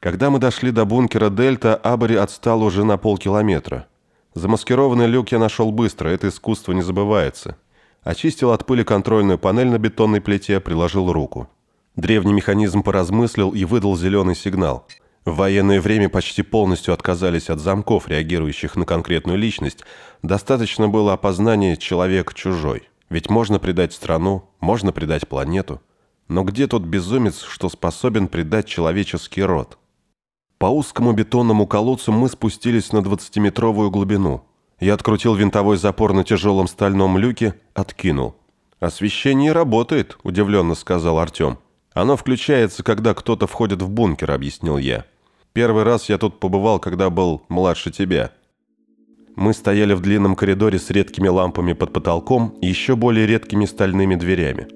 Когда мы дошли до бункера «Дельта», Абари отстал уже на полкилометра. Замаскированный люк я нашел быстро, это искусство не забывается. Очистил от пыли контрольную панель на бетонной плите, приложил руку. Древний механизм поразмыслил и выдал зеленый сигнал. В военное время почти полностью отказались от замков, реагирующих на конкретную личность. Достаточно было опознания «человек чужой». Ведь можно предать страну, можно предать планету. Но где тот безумец, что способен предать человеческий род? По узкому бетонному колодцу мы спустились на 20-метровую глубину. Я открутил винтовой запор на тяжелом стальном люке, откинул. «Освещение работает», – удивленно сказал Артем. «Оно включается, когда кто-то входит в бункер», – объяснил я. «Первый раз я тут побывал, когда был младше тебя». Мы стояли в длинном коридоре с редкими лампами под потолком и еще более редкими стальными дверями.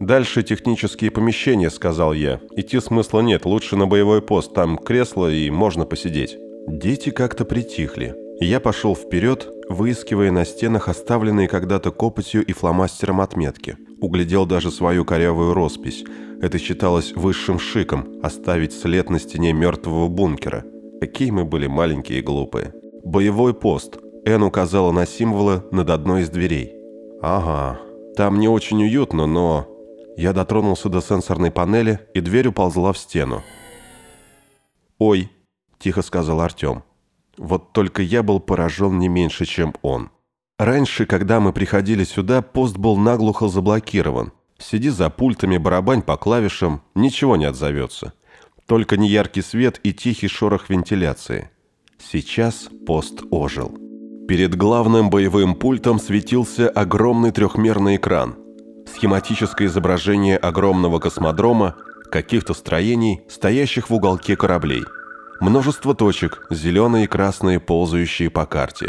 «Дальше технические помещения», — сказал я. «Идти смысла нет, лучше на боевой пост, там кресло и можно посидеть». Дети как-то притихли. Я пошел вперед, выискивая на стенах оставленные когда-то копотью и фломастером отметки. Углядел даже свою корявую роспись. Это считалось высшим шиком – оставить след на стене мертвого бункера. Какие мы были маленькие и глупые. Боевой пост. Эн указала на символы над одной из дверей. «Ага, там не очень уютно, но...» Я дотронулся до сенсорной панели, и дверь уползла в стену. «Ой», – тихо сказал Артем. Вот только я был поражен не меньше, чем он. Раньше, когда мы приходили сюда, пост был наглухо заблокирован. Сиди за пультами, барабань по клавишам, ничего не отзовется. Только неяркий свет и тихий шорох вентиляции. Сейчас пост ожил. Перед главным боевым пультом светился огромный трехмерный экран. Схематическое изображение огромного космодрома, каких-то строений, стоящих в уголке кораблей. Множество точек, зеленые и красные, ползающие по карте.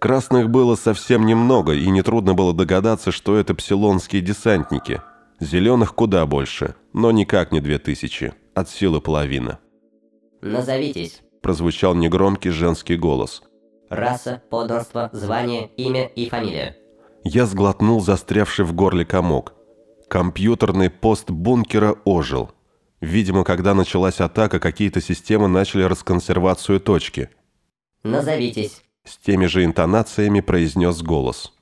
Красных было совсем немного, и нетрудно было догадаться, что это псилонские десантники. Зеленых куда больше, но никак не две тысячи, от силы половина. «Назовитесь», – прозвучал негромкий женский голос – раса, подданство, звание, имя и фамилия. Я сглотнул застрявший в горле комок. Компьютерный пост бункера ожил. Видимо, когда началась атака, какие-то системы начали расконсервацию точки. «Назовитесь», – с теми же интонациями произнес голос.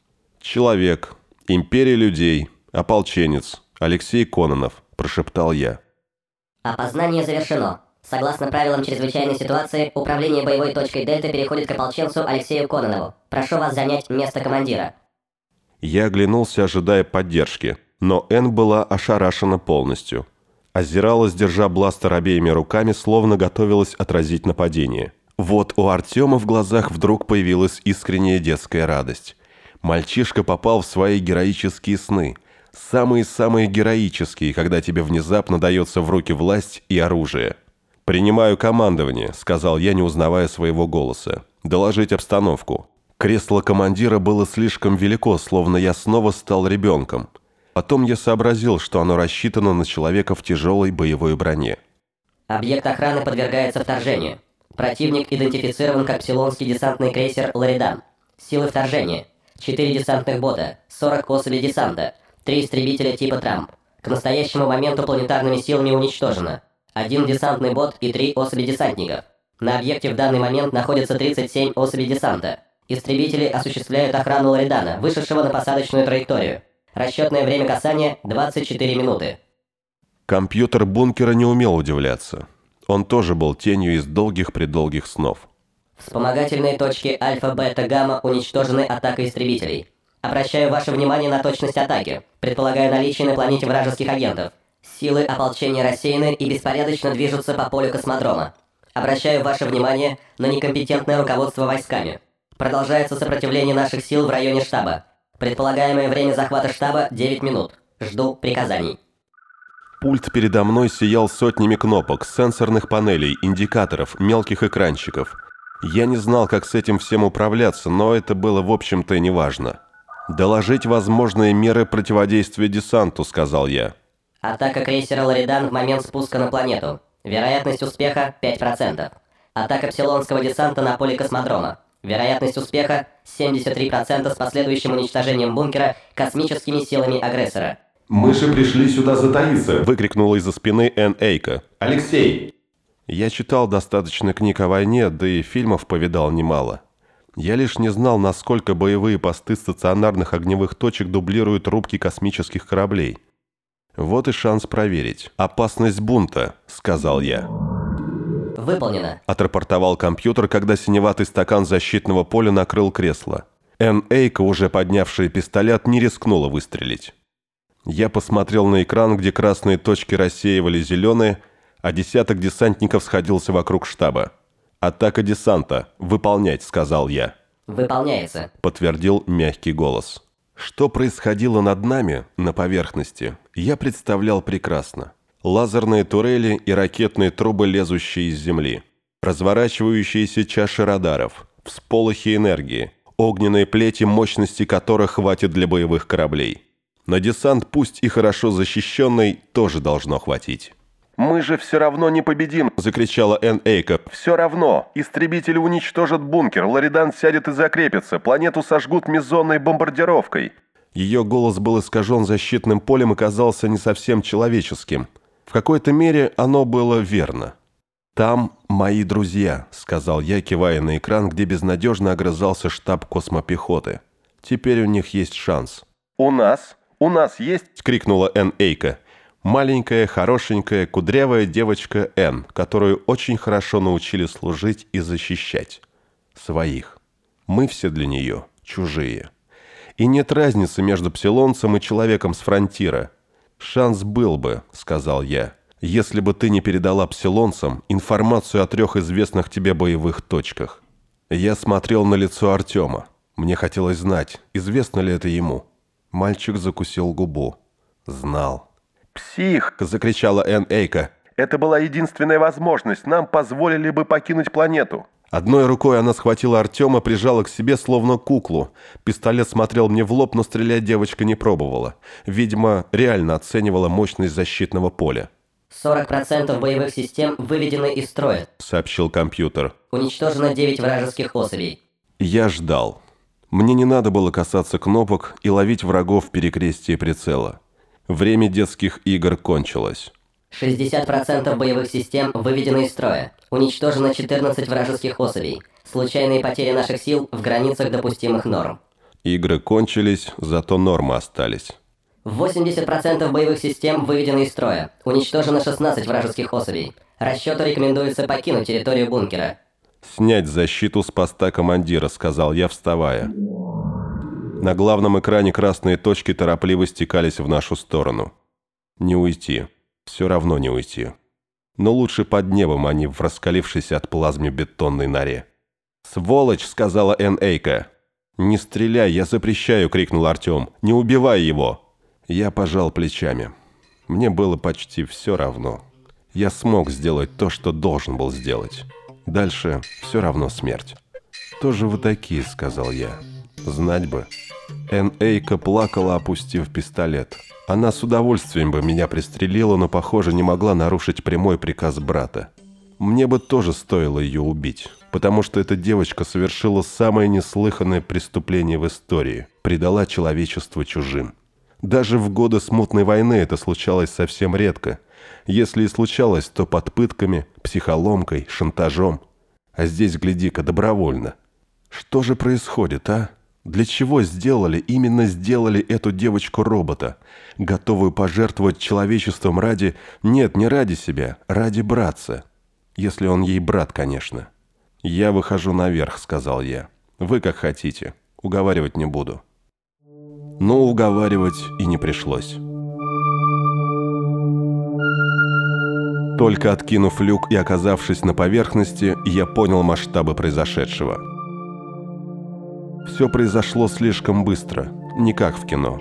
«Человек. Империя людей. Ополченец. Алексей Кононов», – прошептал я. «Опознание завершено. Согласно правилам чрезвычайной ситуации, управление боевой точкой Дельта переходит к ополченцу Алексею Кононову. Прошу вас занять место командира. Я оглянулся, ожидая поддержки, но Н была ошарашена полностью. Озиралась, держа бластер обеими руками, словно готовилась отразить нападение. Вот у Артема в глазах вдруг появилась искренняя детская радость. Мальчишка попал в свои героические сны. Самые-самые героические, когда тебе внезапно дается в руки власть и оружие. «Принимаю командование», — сказал я, не узнавая своего голоса. «Доложить обстановку». Кресло командира было слишком велико, словно я снова стал ребенком. Потом я сообразил, что оно рассчитано на человека в тяжелой боевой броне. Объект охраны подвергается вторжению. Противник идентифицирован как псилонский десантный крейсер «Лоридан». Силы вторжения. 4 десантных бота, 40 особей десанта, 3 истребителя типа «Трамп». К настоящему моменту планетарными силами уничтожено один десантный бот и три особи десантников. На объекте в данный момент находится 37 особей десанта. Истребители осуществляют охрану Лоридана, вышедшего на посадочную траекторию. Расчетное время касания – 24 минуты. Компьютер бункера не умел удивляться. Он тоже был тенью из долгих-предолгих снов. Вспомогательные точки Альфа, Бета, Гамма уничтожены атакой истребителей. Обращаю ваше внимание на точность атаки, предполагая наличие на планете вражеских агентов. Силы ополчения рассеяны и беспорядочно движутся по полю космодрома. Обращаю ваше внимание на некомпетентное руководство войсками. Продолжается сопротивление наших сил в районе штаба. Предполагаемое время захвата штаба 9 минут. Жду приказаний. Пульт передо мной сиял сотнями кнопок, сенсорных панелей, индикаторов, мелких экранчиков. Я не знал, как с этим всем управляться, но это было в общем-то неважно. «Доложить возможные меры противодействия десанту», — сказал я. Атака крейсера Лоридан в момент спуска на планету. Вероятность успеха 5%. Атака псилонского десанта на поле космодрома. Вероятность успеха 73% с последующим уничтожением бункера космическими силами агрессора. «Мыши пришли сюда затаиться!» – выкрикнула из-за спины Эн Эйка. «Алексей!» Я читал достаточно книг о войне, да и фильмов повидал немало. Я лишь не знал, насколько боевые посты стационарных огневых точек дублируют рубки космических кораблей. Вот и шанс проверить. «Опасность бунта», — сказал я. Выполнено. Отрапортовал компьютер, когда синеватый стакан защитного поля накрыл кресло. Эн Эйка, уже поднявшая пистолет, не рискнула выстрелить. Я посмотрел на экран, где красные точки рассеивали зеленые, а десяток десантников сходился вокруг штаба. «Атака десанта. Выполнять», — сказал я. Выполняется. Подтвердил мягкий голос. Что происходило над нами, на поверхности, я представлял прекрасно. Лазерные турели и ракетные трубы, лезущие из земли. Разворачивающиеся чаши радаров. Всполохи энергии. Огненные плети, мощности которых хватит для боевых кораблей. На десант, пусть и хорошо защищенный, тоже должно хватить. «Мы же все равно не победим!» – закричала Эн Эйка. «Все равно! Истребители уничтожат бункер, Лоридан сядет и закрепится, планету сожгут мезонной бомбардировкой!» Ее голос был искажен защитным полем и казался не совсем человеческим. В какой-то мере оно было верно. «Там мои друзья», — сказал я, кивая на экран, где безнадежно огрызался штаб космопехоты. «Теперь у них есть шанс». «У нас? У нас есть?» — крикнула Эн Эйка маленькая, хорошенькая, кудрявая девочка Н, которую очень хорошо научили служить и защищать. Своих. Мы все для нее чужие. И нет разницы между псилонцем и человеком с фронтира. «Шанс был бы», — сказал я, — «если бы ты не передала псилонцам информацию о трех известных тебе боевых точках». Я смотрел на лицо Артема. Мне хотелось знать, известно ли это ему. Мальчик закусил губу. Знал. «Псих!» – закричала Эн Эйка. «Это была единственная возможность. Нам позволили бы покинуть планету». Одной рукой она схватила Артема, прижала к себе, словно куклу. Пистолет смотрел мне в лоб, но стрелять девочка не пробовала. Видимо, реально оценивала мощность защитного поля. 40% боевых систем выведены из строя, сообщил компьютер. Уничтожено 9 вражеских особей. Я ждал. Мне не надо было касаться кнопок и ловить врагов в перекрестии прицела. Время детских игр кончилось. 60% боевых систем выведены из строя. Уничтожено 14 вражеских особей. Случайные потери наших сил в границах допустимых норм. Игры кончились, зато нормы остались. 80% боевых систем выведены из строя. Уничтожено 16 вражеских особей. Расчету рекомендуется покинуть территорию бункера. «Снять защиту с поста командира», — сказал я, вставая. На главном экране красные точки торопливо стекались в нашу сторону. Не уйти. Все равно не уйти. Но лучше под небом, а не в раскалившейся от плазме бетонной норе. «Сволочь!» — сказала Эн Эйка. «Не стреляй, я запрещаю!» — крикнул Артем. «Не убивай его!» Я пожал плечами. Мне было почти все равно. Я смог сделать то, что должен был сделать. Дальше все равно смерть. «Тоже вы такие», — сказал я. «Знать бы». Эн Эйка плакала, опустив пистолет. Она с удовольствием бы меня пристрелила, но, похоже, не могла нарушить прямой приказ брата. Мне бы тоже стоило ее убить, потому что эта девочка совершила самое неслыханное преступление в истории – предала человечество чужим. Даже в годы смутной войны это случалось совсем редко. Если и случалось, то под пытками, психоломкой, шантажом. А здесь, гляди-ка, добровольно. Что же происходит, а? Для чего сделали, именно сделали эту девочку-робота, готовую пожертвовать человечеством ради... Нет, не ради себя, ради братца. Если он ей брат, конечно. «Я выхожу наверх», — сказал я. «Вы как хотите. Уговаривать не буду». Но уговаривать и не пришлось. Только откинув люк и оказавшись на поверхности, я понял масштабы произошедшего. Все произошло слишком быстро, не как в кино.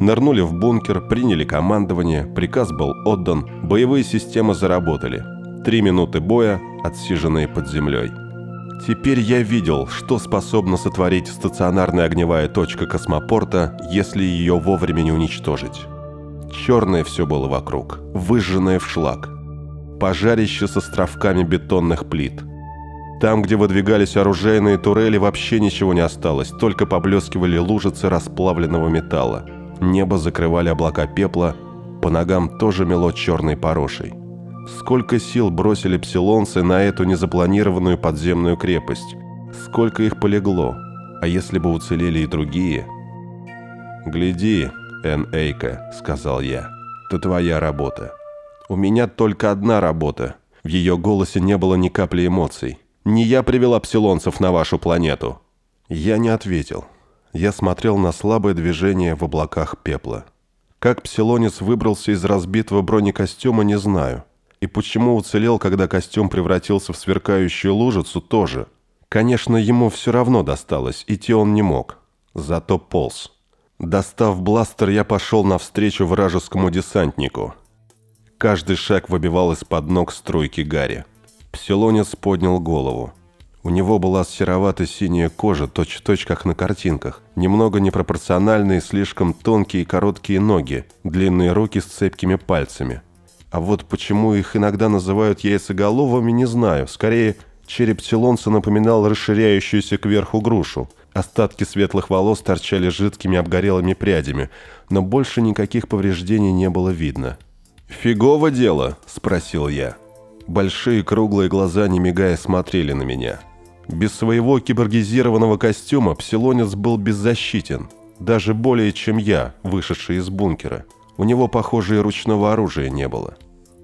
Нырнули в бункер, приняли командование, приказ был отдан, боевые системы заработали. Три минуты боя, отсиженные под землей. Теперь я видел, что способна сотворить стационарная огневая точка космопорта, если ее вовремя не уничтожить. Черное все было вокруг, выжженное в шлак. Пожарище с островками бетонных плит – там, где выдвигались оружейные турели, вообще ничего не осталось, только поблескивали лужицы расплавленного металла. Небо закрывали облака пепла, по ногам тоже мело черной порошей. Сколько сил бросили псилонцы на эту незапланированную подземную крепость? Сколько их полегло? А если бы уцелели и другие? «Гляди, Эн Эйка», — сказал я. «Это твоя работа». «У меня только одна работа». В ее голосе не было ни капли эмоций. «Не я привела псилонцев на вашу планету». Я не ответил. Я смотрел на слабое движение в облаках пепла. Как псилонец выбрался из разбитого бронекостюма, не знаю. И почему уцелел, когда костюм превратился в сверкающую лужицу, тоже. Конечно, ему все равно досталось, идти он не мог. Зато полз. Достав бластер, я пошел навстречу вражескому десантнику. Каждый шаг выбивал из-под ног струйки гари. Псилонец поднял голову. У него была серовато-синяя кожа, точь-в-точь, -точь, как на картинках. Немного непропорциональные, слишком тонкие и короткие ноги, длинные руки с цепкими пальцами. А вот почему их иногда называют яйцеголовыми, не знаю. Скорее, череп Силонца напоминал расширяющуюся кверху грушу. Остатки светлых волос торчали жидкими обгорелыми прядями, но больше никаких повреждений не было видно. «Фигово дело?» – спросил я. Большие круглые глаза, не мигая, смотрели на меня. Без своего киборгизированного костюма псилонец был беззащитен. Даже более, чем я, вышедший из бункера. У него, похоже, и ручного оружия не было.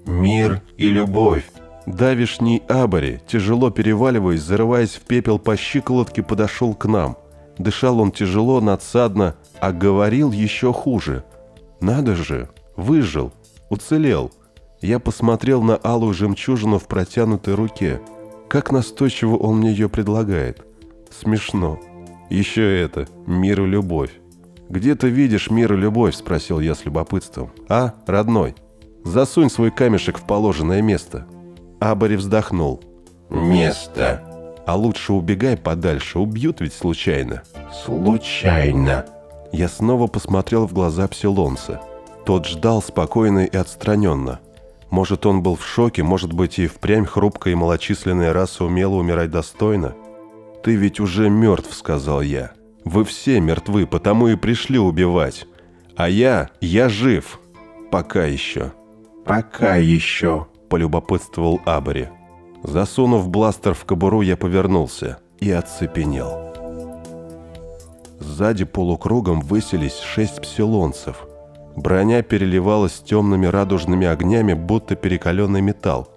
«Мир и любовь!» Давишний Абари, тяжело переваливаясь, зарываясь в пепел по щиколотке, подошел к нам. Дышал он тяжело, надсадно, а говорил еще хуже. «Надо же! Выжил! Уцелел!» Я посмотрел на алую жемчужину в протянутой руке – как настойчиво он мне ее предлагает. Смешно. Еще это, мир и любовь. «Где ты видишь мир и любовь?» – спросил я с любопытством. «А, родной, засунь свой камешек в положенное место». Абари вздохнул. «Место». «А лучше убегай подальше, убьют ведь случайно». «Случайно». Я снова посмотрел в глаза Псилонса. Тот ждал спокойно и отстраненно. Может, он был в шоке, может быть, и впрямь хрупкая и малочисленная раса умела умирать достойно? «Ты ведь уже мертв», — сказал я. «Вы все мертвы, потому и пришли убивать. А я, я жив. Пока еще». «Пока еще», — полюбопытствовал Абари. Засунув бластер в кобуру, я повернулся и оцепенел. Сзади полукругом высились шесть псилонцев — Броня переливалась темными радужными огнями, будто перекаленный металл.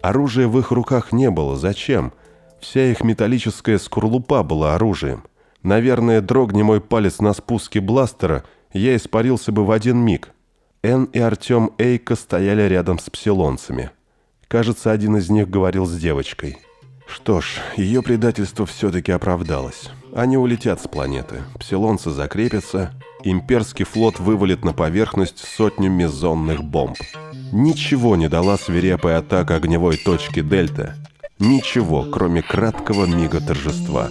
Оружия в их руках не было. Зачем? Вся их металлическая скорлупа была оружием. Наверное, дрогни мой палец на спуске бластера, я испарился бы в один миг. Эн и Артем Эйка стояли рядом с псилонцами. Кажется, один из них говорил с девочкой. Что ж, ее предательство все-таки оправдалось. Они улетят с планеты. Псилонцы закрепятся, имперский флот вывалит на поверхность сотню мезонных бомб. Ничего не дала свирепая атака огневой точки Дельта. Ничего, кроме краткого мига торжества.